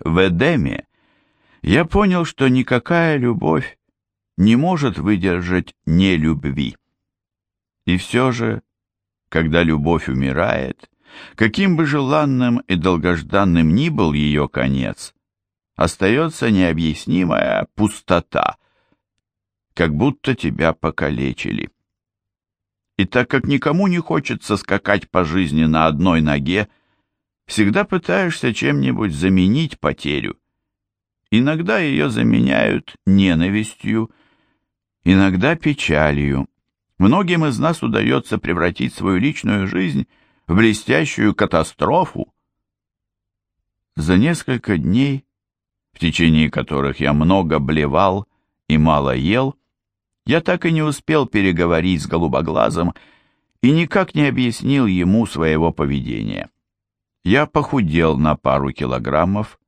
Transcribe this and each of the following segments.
в Эдеме, я понял, что никакая любовь не может выдержать нелюбви. И все же, когда любовь умирает, каким бы желанным и долгожданным ни был ее конец, остается необъяснимая пустота, как будто тебя покалечили. И так как никому не хочется скакать по жизни на одной ноге, всегда пытаешься чем-нибудь заменить потерю. Иногда ее заменяют ненавистью, иногда печалью. Многим из нас удается превратить свою личную жизнь в блестящую катастрофу. За несколько дней, в течение которых я много блевал и мало ел, я так и не успел переговорить с голубоглазым и никак не объяснил ему своего поведения. Я похудел на пару килограммов,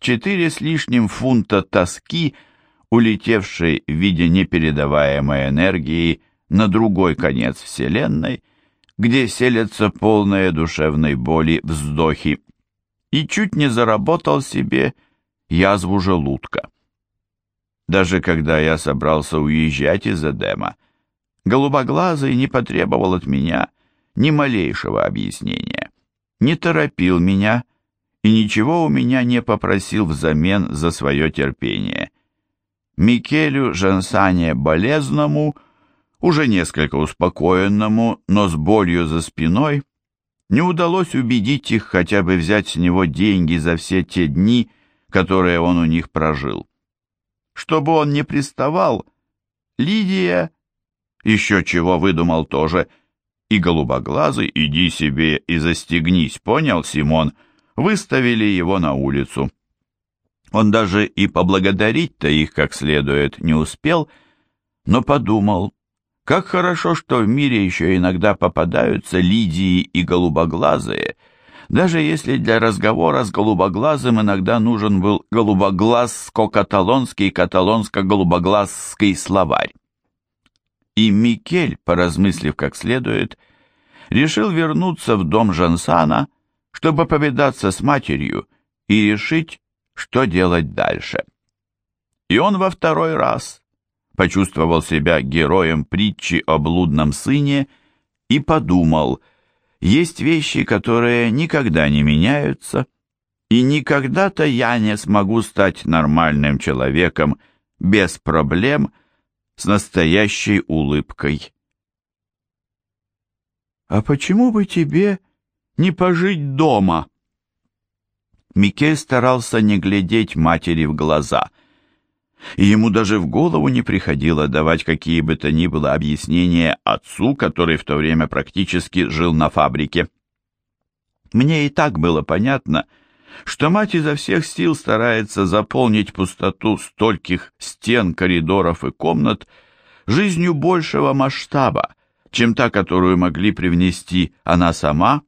четыре с лишним фунта тоски, улетевшей в виде непередаваемой энергии на другой конец Вселенной, где селятся полные душевной боли вздохи, и чуть не заработал себе язву желудка. Даже когда я собрался уезжать из Эдема, голубоглазый не потребовал от меня ни малейшего объяснения, не торопил меня и ничего у меня не попросил взамен за свое терпение. Микелю Жансане болезному, уже несколько успокоенному, но с болью за спиной, не удалось убедить их хотя бы взять с него деньги за все те дни, которые он у них прожил чтобы он не приставал, Лидия, еще чего выдумал тоже, и голубоглазый, иди себе и застегнись, понял, Симон, выставили его на улицу. Он даже и поблагодарить-то их как следует не успел, но подумал, как хорошо, что в мире еще иногда попадаются Лидии и голубоглазые — даже если для разговора с голубоглазым иногда нужен был голубоглазско-каталонский каталонско-голубоглазский словарь. И Микель, поразмыслив как следует, решил вернуться в дом Жансана, чтобы повидаться с матерью и решить, что делать дальше. И он во второй раз почувствовал себя героем притчи о блудном сыне и подумал – есть вещи, которые никогда не меняются, и никогда-то я не смогу стать нормальным человеком без проблем с настоящей улыбкой. «А почему бы тебе не пожить дома?» Микель старался не глядеть матери в глаза – и ему даже в голову не приходило давать какие бы то ни было объяснения отцу, который в то время практически жил на фабрике. Мне и так было понятно, мать изо всех сил старается заполнить пустоту стольких стен, коридоров и комнат жизнью большего масштаба, чем та, которую могли привнести она сама,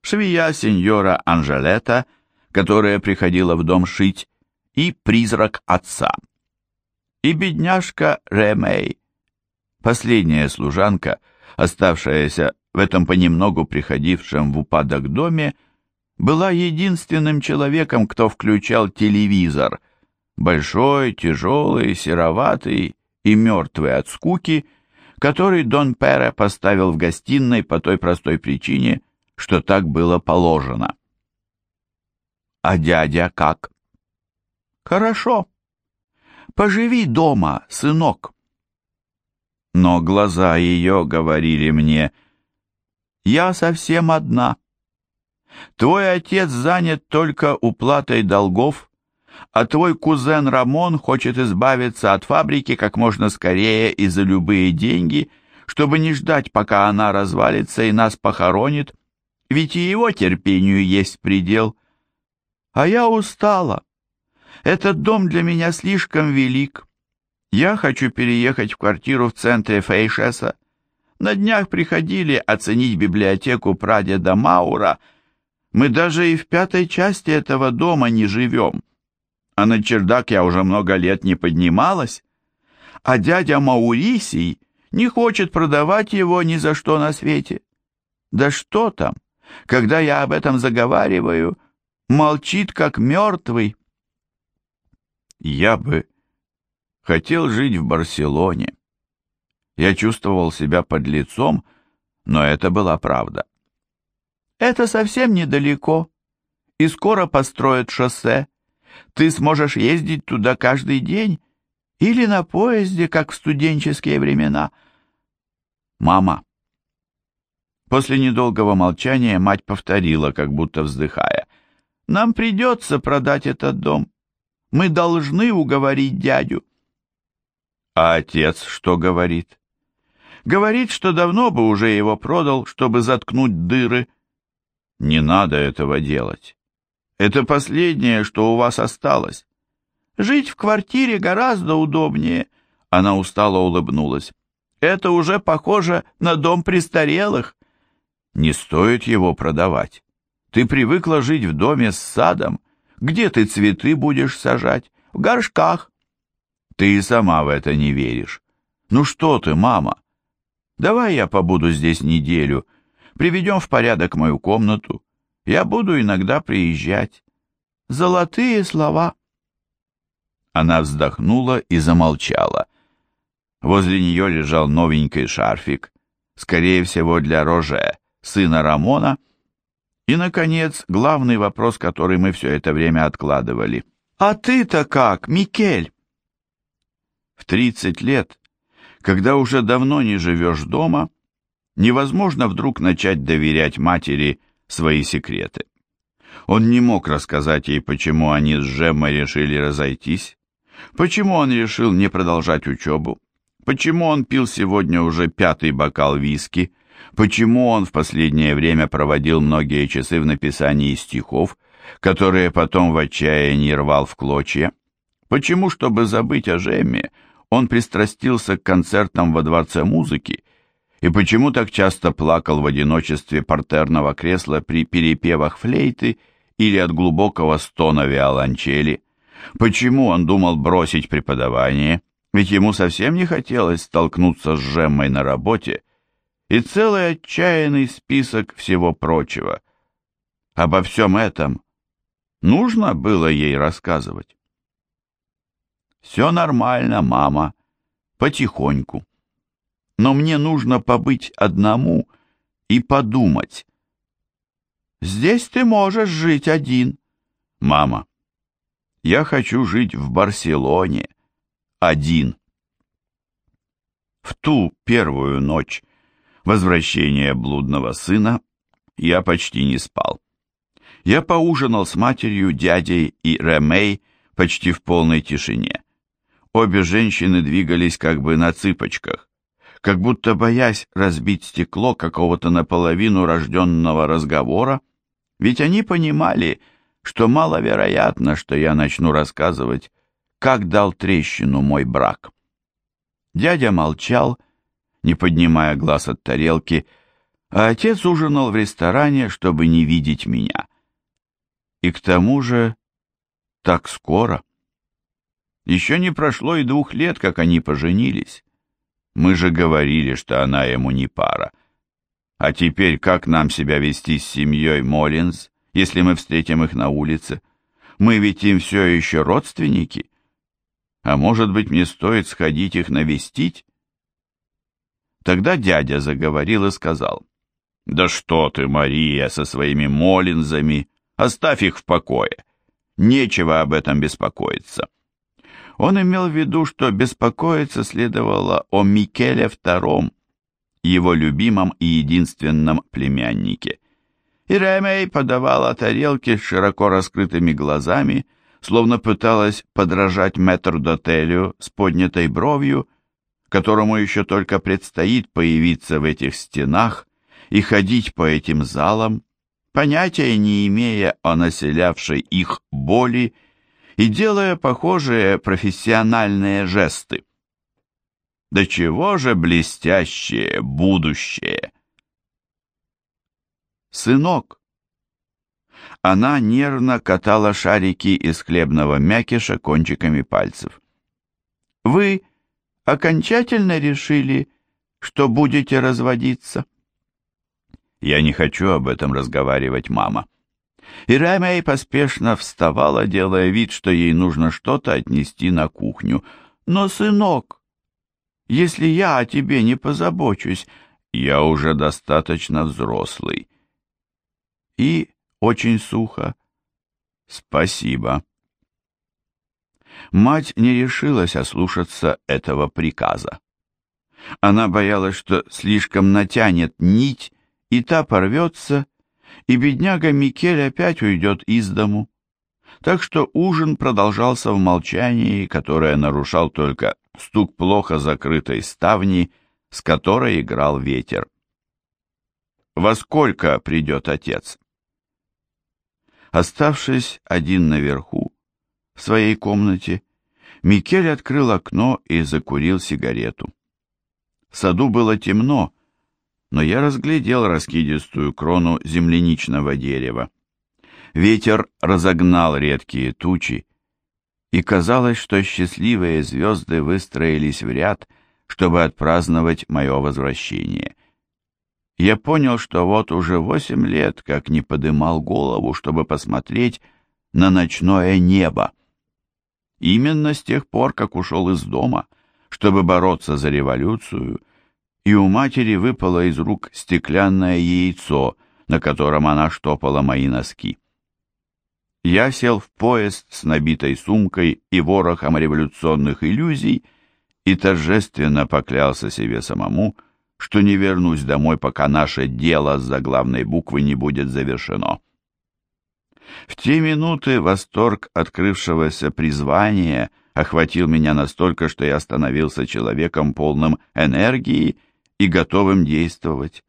швея сеньора Анжелета, которая приходила в дом шить, и призрак отца и бедняжка Ремей. Последняя служанка, оставшаяся в этом понемногу приходившем в упадок доме, была единственным человеком, кто включал телевизор, большой, тяжелый, сероватый и мертвый от скуки, который Дон Пере поставил в гостиной по той простой причине, что так было положено. А дядя как? Хорошо. Поживи дома, сынок. Но глаза ее говорили мне, я совсем одна. Твой отец занят только уплатой долгов, а твой кузен Рамон хочет избавиться от фабрики как можно скорее и за любые деньги, чтобы не ждать, пока она развалится и нас похоронит, ведь и его терпению есть предел. А я устала. Этот дом для меня слишком велик. Я хочу переехать в квартиру в центре Фейшеса. На днях приходили оценить библиотеку прадеда Маура. Мы даже и в пятой части этого дома не живем. А на чердак я уже много лет не поднималась. А дядя Маурисий не хочет продавать его ни за что на свете. Да что там, когда я об этом заговариваю, молчит, как мертвый. Я бы хотел жить в Барселоне. Я чувствовал себя под лицом, но это была правда. Это совсем недалеко, и скоро построят шоссе. Ты сможешь ездить туда каждый день или на поезде, как в студенческие времена. Мама. После недолгого молчания мать повторила, как будто вздыхая. Нам придется продать этот дом. Мы должны уговорить дядю. А отец что говорит? Говорит, что давно бы уже его продал, чтобы заткнуть дыры. Не надо этого делать. Это последнее, что у вас осталось. Жить в квартире гораздо удобнее. Она устало улыбнулась. Это уже похоже на дом престарелых. Не стоит его продавать. Ты привыкла жить в доме с садом. Где ты цветы будешь сажать? В горшках. Ты и сама в это не веришь. Ну что ты, мама? Давай я побуду здесь неделю. Приведем в порядок мою комнату. Я буду иногда приезжать. Золотые слова. Она вздохнула и замолчала. Возле нее лежал новенький шарфик, скорее всего для Роже, сына Рамона. И, наконец, главный вопрос, который мы все это время откладывали. «А ты-то как, Микель?» В тридцать лет, когда уже давно не живешь дома, невозможно вдруг начать доверять матери свои секреты. Он не мог рассказать ей, почему они с Жеммой решили разойтись, почему он решил не продолжать учебу, почему он пил сегодня уже пятый бокал виски, почему он в последнее время проводил многие часы в написании стихов, которые потом в отчаянии рвал в клочья, почему, чтобы забыть о Жемме, он пристрастился к концертам во Дворце музыки и почему так часто плакал в одиночестве портерного кресла при перепевах флейты или от глубокого стона виолончели, почему он думал бросить преподавание, ведь ему совсем не хотелось столкнуться с Жеммой на работе, и целый отчаянный список всего прочего. Обо всем этом нужно было ей рассказывать. «Все нормально, мама, потихоньку» но мне нужно побыть одному и подумать. Здесь ты можешь жить один. Мама, я хочу жить в Барселоне один. В ту первую ночь возвращения блудного сына я почти не спал. Я поужинал с матерью, дядей и Ремей почти в полной тишине. Обе женщины двигались как бы на цыпочках как будто боясь разбить стекло какого-то наполовину рожденного разговора, ведь они понимали, что маловероятно, что я начну рассказывать, как дал трещину мой брак. Дядя молчал, не поднимая глаз от тарелки, а отец ужинал в ресторане, чтобы не видеть меня. И к тому же так скоро. Еще не прошло и двух лет, как они поженились. Мы же говорили, что она ему не пара. А теперь как нам себя вести с семьей Моллинз, если мы встретим их на улице? Мы ведь им все еще родственники. А может быть, мне стоит сходить их навестить? Тогда дядя заговорил и сказал, «Да что ты, Мария, со своими Моллинзами, оставь их в покое. Нечего об этом беспокоиться». Он имел в виду, что беспокоиться следовало о Микеле II, его любимом и единственном племяннике. И Ремей подавала тарелки с широко раскрытыми глазами, словно пыталась подражать метрдотелю с поднятой бровью, которому еще только предстоит появиться в этих стенах и ходить по этим залам, понятия не имея о населявшей их боли и делая похожие профессиональные жесты. Да чего же блестящее будущее! Сынок! Она нервно катала шарики из хлебного мякиша кончиками пальцев. Вы окончательно решили, что будете разводиться? Я не хочу об этом разговаривать, мама. И Ремей поспешно вставала, делая вид, что ей нужно что-то отнести на кухню. «Но, сынок, если я о тебе не позабочусь, я уже достаточно взрослый». И очень сухо «Спасибо». Мать не решилась ослушаться этого приказа. Она боялась, что слишком натянет нить, и та порвется, и бедняга Микель опять уйдет из дому. Так что ужин продолжался в молчании, которое нарушал только стук плохо закрытой ставни, с которой играл ветер. «Во сколько придет отец?» Оставшись один наверху, в своей комнате, Микель открыл окно и закурил сигарету. В саду было темно, но я разглядел раскидистую крону земляничного дерева. Ветер разогнал редкие тучи, и казалось, что счастливые звезды выстроились в ряд, чтобы отпраздновать мое возвращение. Я понял, что вот уже восемь лет, как не подымал голову, чтобы посмотреть на ночное небо. Именно с тех пор, как ушел из дома, чтобы бороться за революцию — и у матери выпало из рук стеклянное яйцо, на котором она штопала мои носки. Я сел в поезд с набитой сумкой и ворохом революционных иллюзий и торжественно поклялся себе самому, что не вернусь домой, пока наше дело с заглавной буквы не будет завершено. В те минуты восторг открывшегося призвания охватил меня настолько, что я становился человеком полным энергии и готовым действовать.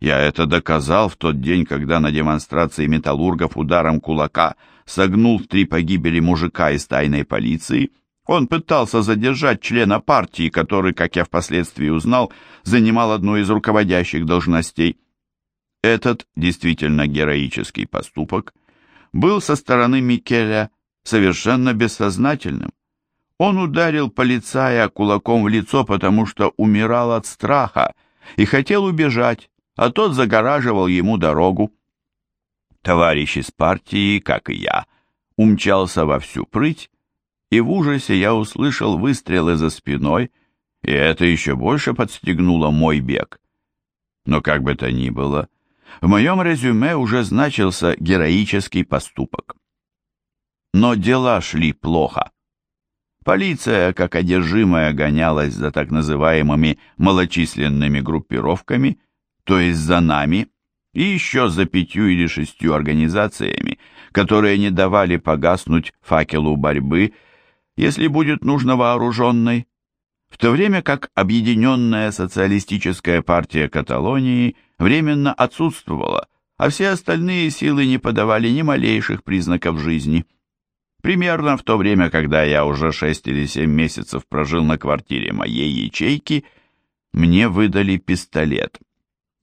Я это доказал в тот день, когда на демонстрации металлургов ударом кулака согнул в три погибели мужика из тайной полиции. Он пытался задержать члена партии, который, как я впоследствии узнал, занимал одну из руководящих должностей. Этот действительно героический поступок был со стороны Микеля совершенно бессознательным. Он ударил полицая кулаком в лицо, потому что умирал от страха и хотел убежать, а тот загораживал ему дорогу. Товарищ из партии, как и я, умчался во всю прыть, и в ужасе я услышал выстрелы за спиной, и это еще больше подстегнуло мой бег. Но как бы то ни было, в моем резюме уже значился героический поступок. Но дела шли плохо. Полиция, как одержимая, гонялась за так называемыми малочисленными группировками, то есть за нами, и еще за пятью или шестью организациями, которые не давали погаснуть факелу борьбы, если будет нужно вооруженной, в то время как Объединенная социалистическая партия Каталонии временно отсутствовала, а все остальные силы не подавали ни малейших признаков жизни. Примерно в то время, когда я уже шесть или семь месяцев прожил на квартире моей ячейки, мне выдали пистолет.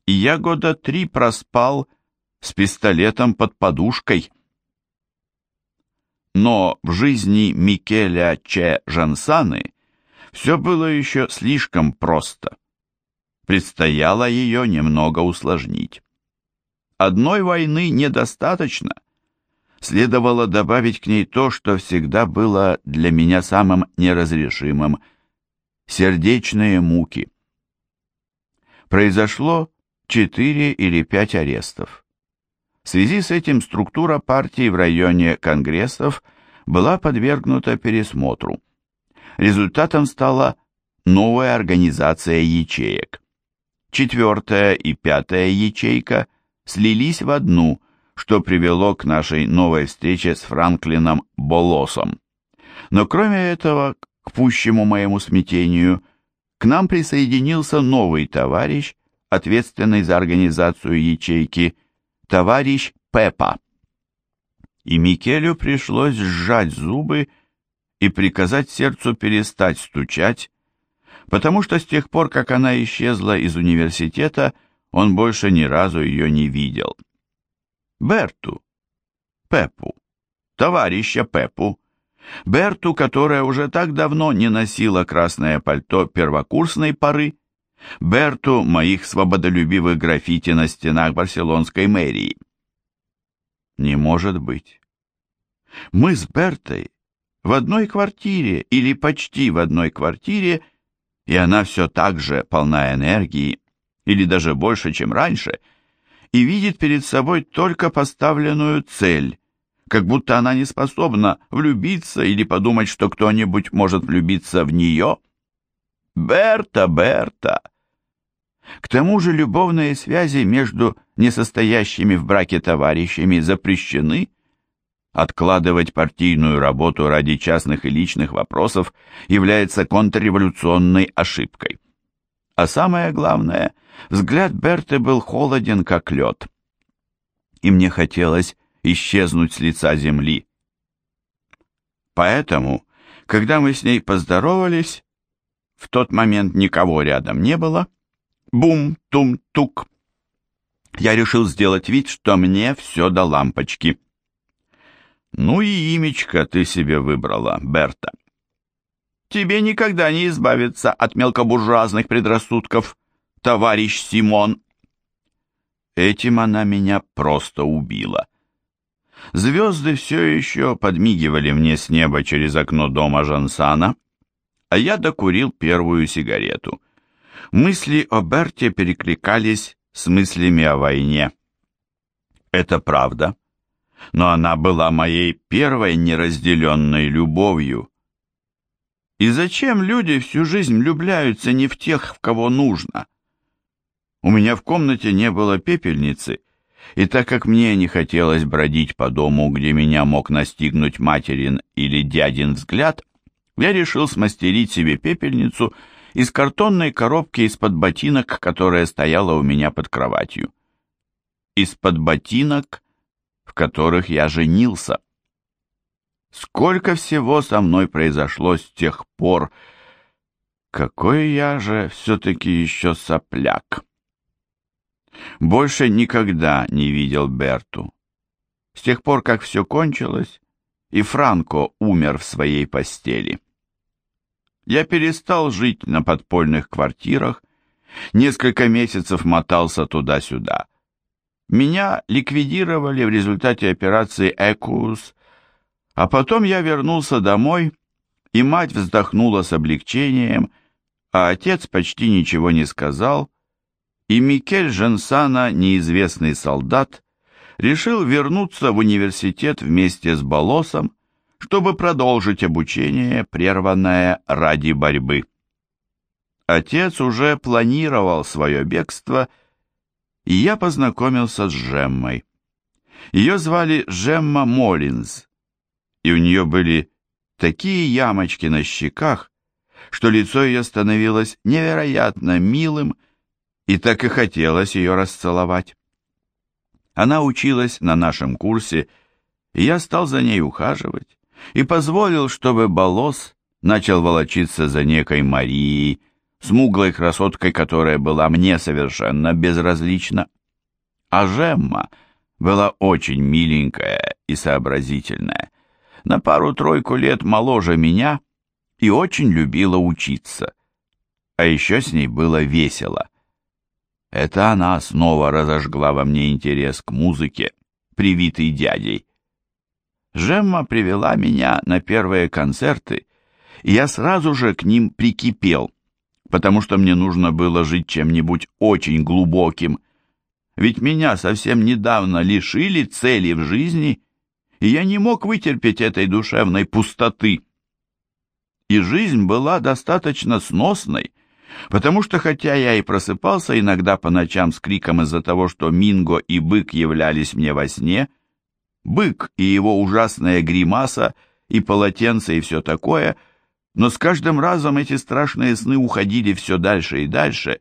И я года три проспал с пистолетом под подушкой. Но в жизни Микеля Че Жансаны все было еще слишком просто. Предстояло ее немного усложнить. Одной войны недостаточно — следовало добавить к ней то, что всегда было для меня самым неразрешимым – сердечные муки. Произошло четыре или пять арестов. В связи с этим структура партии в районе конгрессов была подвергнута пересмотру. Результатом стала новая организация ячеек. Четвертая и пятая ячейка слились в одну – что привело к нашей новой встрече с Франклином Болосом. Но кроме этого, к пущему моему смятению, к нам присоединился новый товарищ, ответственный за организацию ячейки, товарищ Пепа. И Микелю пришлось сжать зубы и приказать сердцу перестать стучать, потому что с тех пор, как она исчезла из университета, он больше ни разу ее не видел. Берту, Пепу, товарища Пепу, Берту, которая уже так давно не носила красное пальто первокурсной поры, Берту моих свободолюбивых граффити на стенах барселонской мэрии. Не может быть. Мы с Бертой в одной квартире или почти в одной квартире, и она все так же полна энергии, или даже больше, чем раньше, и видит перед собой только поставленную цель, как будто она не способна влюбиться или подумать, что кто-нибудь может влюбиться в нее. Берта, Берта! К тому же любовные связи между несостоящими в браке товарищами запрещены. Откладывать партийную работу ради частных и личных вопросов является контрреволюционной ошибкой. А самое главное, взгляд Берты был холоден, как лед. И мне хотелось исчезнуть с лица земли. Поэтому, когда мы с ней поздоровались, в тот момент никого рядом не было, бум-тум-тук, я решил сделать вид, что мне все до лампочки. Ну и имечко ты себе выбрала, Берта. Тебе никогда не избавиться от мелкобуржуазных предрассудков, товарищ Симон. Этим она меня просто убила. Звезды все еще подмигивали мне с неба через окно дома Жансана, а я докурил первую сигарету. Мысли о Берте перекликались с мыслями о войне. Это правда, но она была моей первой неразделенной любовью. И зачем люди всю жизнь влюбляются не в тех, в кого нужно? У меня в комнате не было пепельницы, и так как мне не хотелось бродить по дому, где меня мог настигнуть материн или дядин взгляд, я решил смастерить себе пепельницу из картонной коробки из-под ботинок, которая стояла у меня под кроватью. Из-под ботинок, в которых я женился. Сколько всего со мной произошло с тех пор. Какой я же все-таки еще сопляк. Больше никогда не видел Берту. С тех пор, как все кончилось, и Франко умер в своей постели. Я перестал жить на подпольных квартирах, несколько месяцев мотался туда-сюда. Меня ликвидировали в результате операции «Экус», а потом я вернулся домой, и мать вздохнула с облегчением, а отец почти ничего не сказал, и Микель Жансана, неизвестный солдат, решил вернуться в университет вместе с Болосом, чтобы продолжить обучение, прерванное ради борьбы. Отец уже планировал свое бегство, и я познакомился с Жеммой. Ее звали Жемма Моллинз, и у нее были такие ямочки на щеках, что лицо ее становилось невероятно милым, и так и хотелось ее расцеловать. Она училась на нашем курсе, и я стал за ней ухаживать, и позволил, чтобы Болос начал волочиться за некой Марией, смуглой красоткой, которая была мне совершенно безразлична. А Жемма была очень миленькая и сообразительная, на пару-тройку лет моложе меня и очень любила учиться. А еще с ней было весело. Это она снова разожгла во мне интерес к музыке, привитый дядей. Жемма привела меня на первые концерты, и я сразу же к ним прикипел, потому что мне нужно было жить чем-нибудь очень глубоким. Ведь меня совсем недавно лишили цели в жизни, и я не мог вытерпеть этой душевной пустоты. И жизнь была достаточно сносной, потому что хотя я и просыпался иногда по ночам с криком из-за того, что Минго и бык являлись мне во сне, бык и его ужасная гримаса, и полотенце, и все такое, но с каждым разом эти страшные сны уходили все дальше и дальше,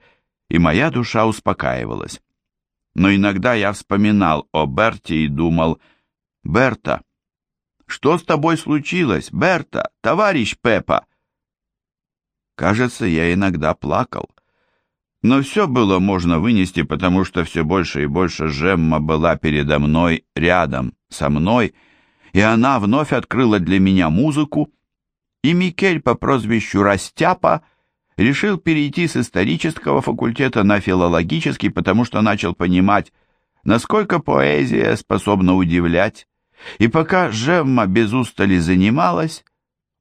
и моя душа успокаивалась. Но иногда я вспоминал о Берте и думал, «Берта, что с тобой случилось, Берта, товарищ Пеппа?» Кажется, я иногда плакал. Но все было можно вынести, потому что все больше и больше Жемма была передо мной, рядом, со мной, и она вновь открыла для меня музыку, и Микель по прозвищу Растяпа решил перейти с исторического факультета на филологический, потому что начал понимать, насколько поэзия способна удивлять, и пока Жемма без устали занималась,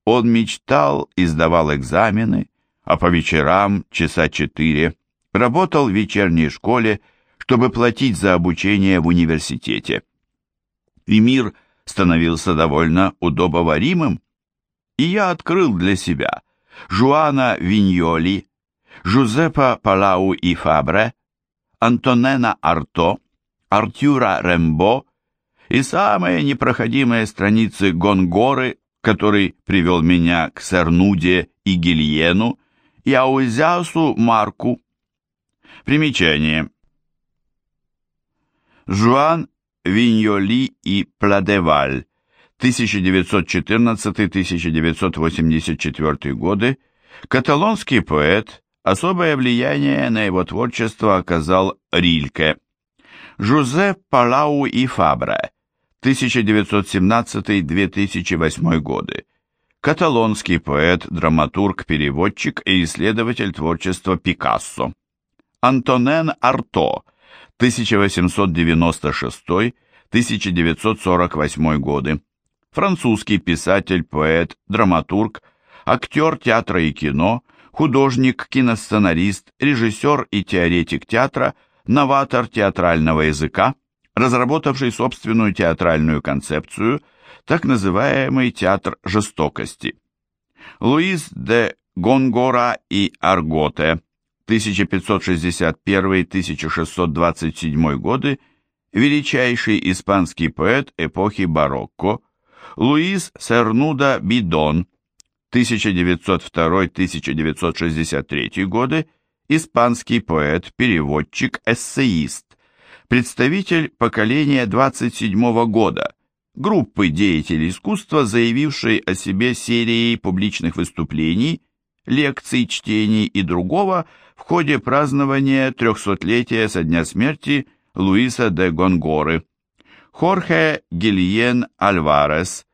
он мечтал и сдавал экзамены, а по вечерам часа четыре работал в вечерней школе, чтобы платить за обучение в университете. И мир становился довольно удобоваримым, и я открыл для себя Жуана Виньоли, Жузеппа Палау и Фабре, Антонена Арто, Артюра Рембо и самые непроходимые страницы Гонгоры, который привел меня к Сернуде и Гильену, и Аузясу Марку. Примечание. Жуан Виньоли и Пладеваль, 1914-1984 годы, каталонский поэт, особое влияние на его творчество оказал Рильке. Жузе Палау и Фабре, 1917-2008 годы, каталонский поэт, драматург, переводчик и исследователь творчества Пикассо. Антонен Арто, 1896-1948 годы, французский писатель, поэт, драматург, актер театра и кино, художник, киносценарист, режиссер и теоретик театра, новатор театрального языка, разработавший собственную театральную концепцию, так называемый театр жестокости. Луис де Гонгора и Арготе 1561-1627 годы, величайший испанский поэт эпохи барокко, Луис Сернуда Бидон, 1902-1963 годы, испанский поэт, переводчик, эссеист, представитель поколения 27 года, группы деятелей искусства, заявившей о себе серией публичных выступлений, лекций, чтений и другого в ходе празднования трехсотлетия со дня смерти Луиса де Гонгоры. Хорхе Гильен Альварес,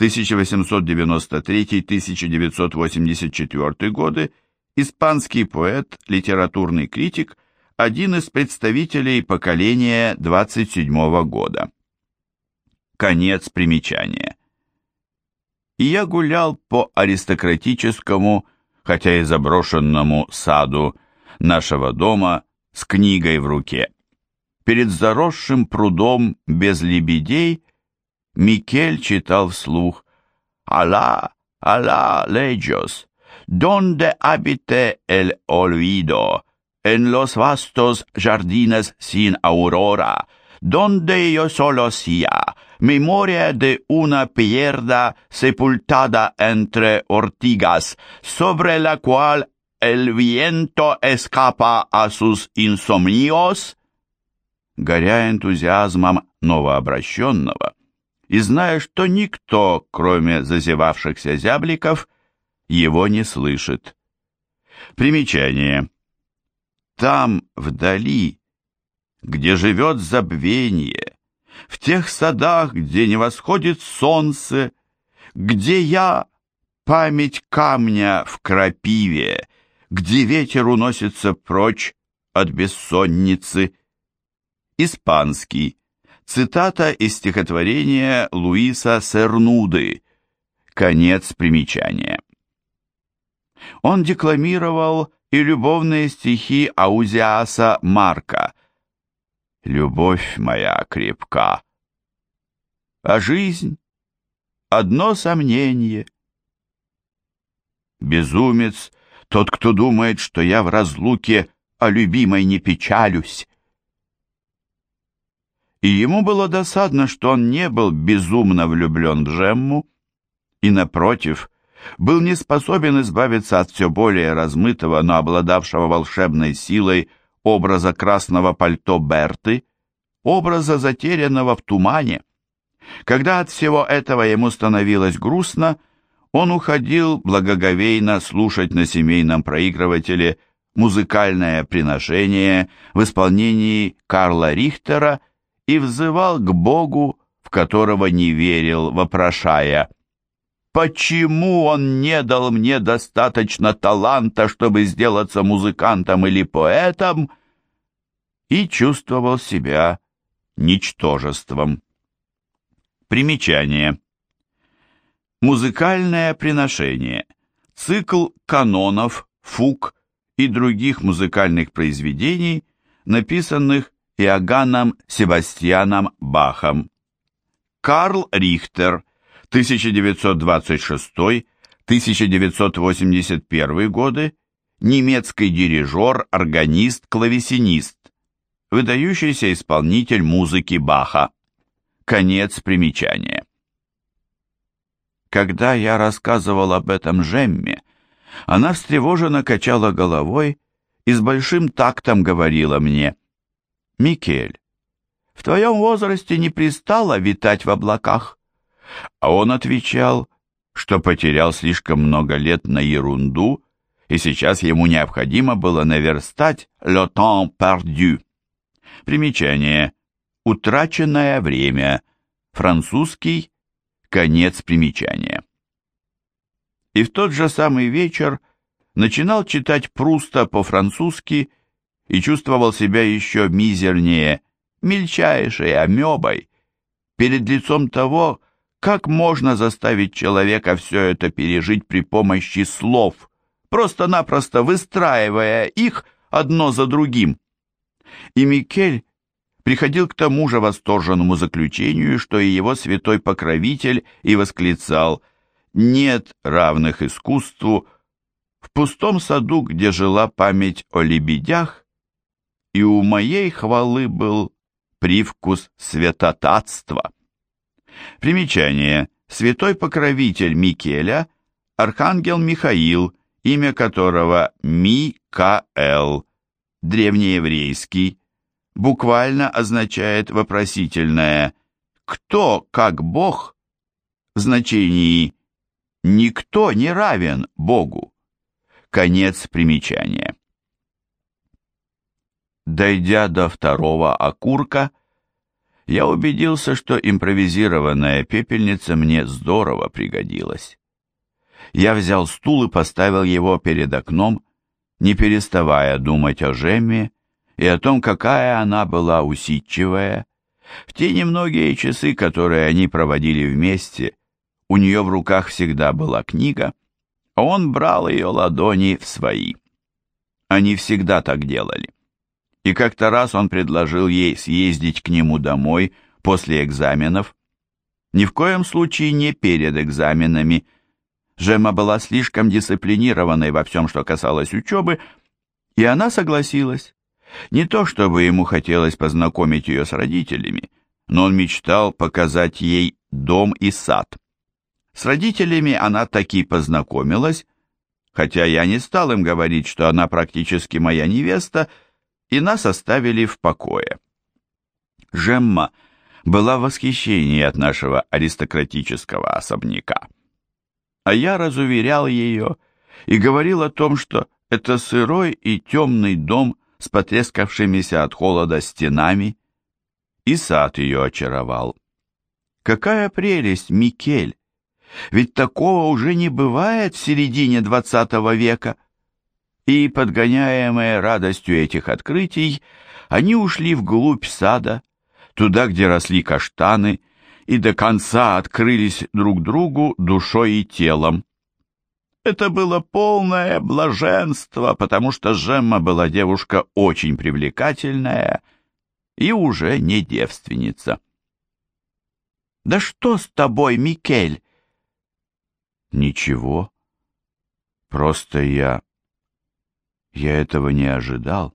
1893-1984 годы, испанский поэт, литературный критик, один из представителей поколения 27 года. Конец примечания. И я гулял по аристократическому, хотя и заброшенному саду нашего дома с книгой в руке. Перед заросшим прудом без лебедей Микель читал вслух «Алла, алла, леджос, donde habite el olvido, en los vastos jardines sin aurora, donde yo solo sea, memoria de una pierda sepultada entre ortigas, sobre la cual el viento escapa a sus insomnios? Горя энтузиазмом новообращенного и зная, что никто, кроме зазевавшихся зябликов, его не слышит. Примечание. Там, вдали, где живет забвение, в тех садах, где не восходит солнце, где я, память камня в крапиве, где ветер уносится прочь от бессонницы. Испанский. Цитата из стихотворения Луиса Сернуды. Конец примечания. Он декламировал и любовные стихи Аузиаса Марка. «Любовь моя крепка, а жизнь — одно сомнение». Безумец — тот, кто думает, что я в разлуке о любимой не печалюсь. И ему было досадно, что он не был безумно влюблен в Жемму, и, напротив, был не способен избавиться от все более размытого, но обладавшего волшебной силой образа красного пальто Берты, образа затерянного в тумане. Когда от всего этого ему становилось грустно, он уходил благоговейно слушать на семейном проигрывателе музыкальное приношение в исполнении Карла Рихтера и взывал к Богу, в которого не верил, вопрошая – Почему он не дал мне достаточно таланта, чтобы сделаться музыкантом или поэтом? И чувствовал себя ничтожеством. Примечание. Музыкальное приношение. Цикл канонов, фуг и других музыкальных произведений, написанных Иоганном Себастьяном Бахом. Карл Рихтер, 1926-1981 годы, немецкий дирижер, органист, клавесинист, выдающийся исполнитель музыки Баха. Конец примечания. Когда я рассказывал об этом Жемме, она встревоженно качала головой и с большим тактом говорила мне, «Микель, в твоем возрасте не пристало витать в облаках». А он отвечал, что потерял слишком много лет на ерунду, и сейчас ему необходимо было наверстать «le temps perdu». Примечание. Утраченное время. Французский. Конец примечания. И в тот же самый вечер начинал читать Пруста по-французски и чувствовал себя еще мизернее, мельчайшей амебой, перед лицом того, как можно заставить человека все это пережить при помощи слов, просто-напросто выстраивая их одно за другим. И Микель приходил к тому же восторженному заключению, что и его святой покровитель, и восклицал «Нет равных искусству в пустом саду, где жила память о лебедях, и у моей хвалы был привкус святотатства». Примечание. Святой покровитель Микеля, архангел Михаил, имя которого Ми-Ка-Эл, древнееврейский, буквально означает вопросительное «кто как Бог» в значении «никто не равен Богу». Конец примечания. Дойдя до второго окурка, я убедился, что импровизированная пепельница мне здорово пригодилась. Я взял стул и поставил его перед окном, не переставая думать о Жемме и о том, какая она была усидчивая. В те немногие часы, которые они проводили вместе, у нее в руках всегда была книга, а он брал ее ладони в свои. Они всегда так делали. И как-то раз он предложил ей съездить к нему домой после экзаменов. Ни в коем случае не перед экзаменами – Жема была слишком дисциплинированной во всем, что касалось учебы, и она согласилась. Не то чтобы ему хотелось познакомить ее с родителями, но он мечтал показать ей дом и сад. С родителями она таки познакомилась, хотя я не стал им говорить, что она практически моя невеста, и нас оставили в покое. Жемма была в восхищении от нашего аристократического особняка а я разуверял ее и говорил о том, что это сырой и темный дом с потрескавшимися от холода стенами, и сад ее очаровал. Какая прелесть, Микель! Ведь такого уже не бывает в середине двадцатого века. И, подгоняемые радостью этих открытий, они ушли вглубь сада, туда, где росли каштаны, и до конца открылись друг другу душой и телом. Это было полное блаженство, потому что Жемма была девушка очень привлекательная и уже не девственница. «Да что с тобой, Микель?» «Ничего. Просто я... Я этого не ожидал».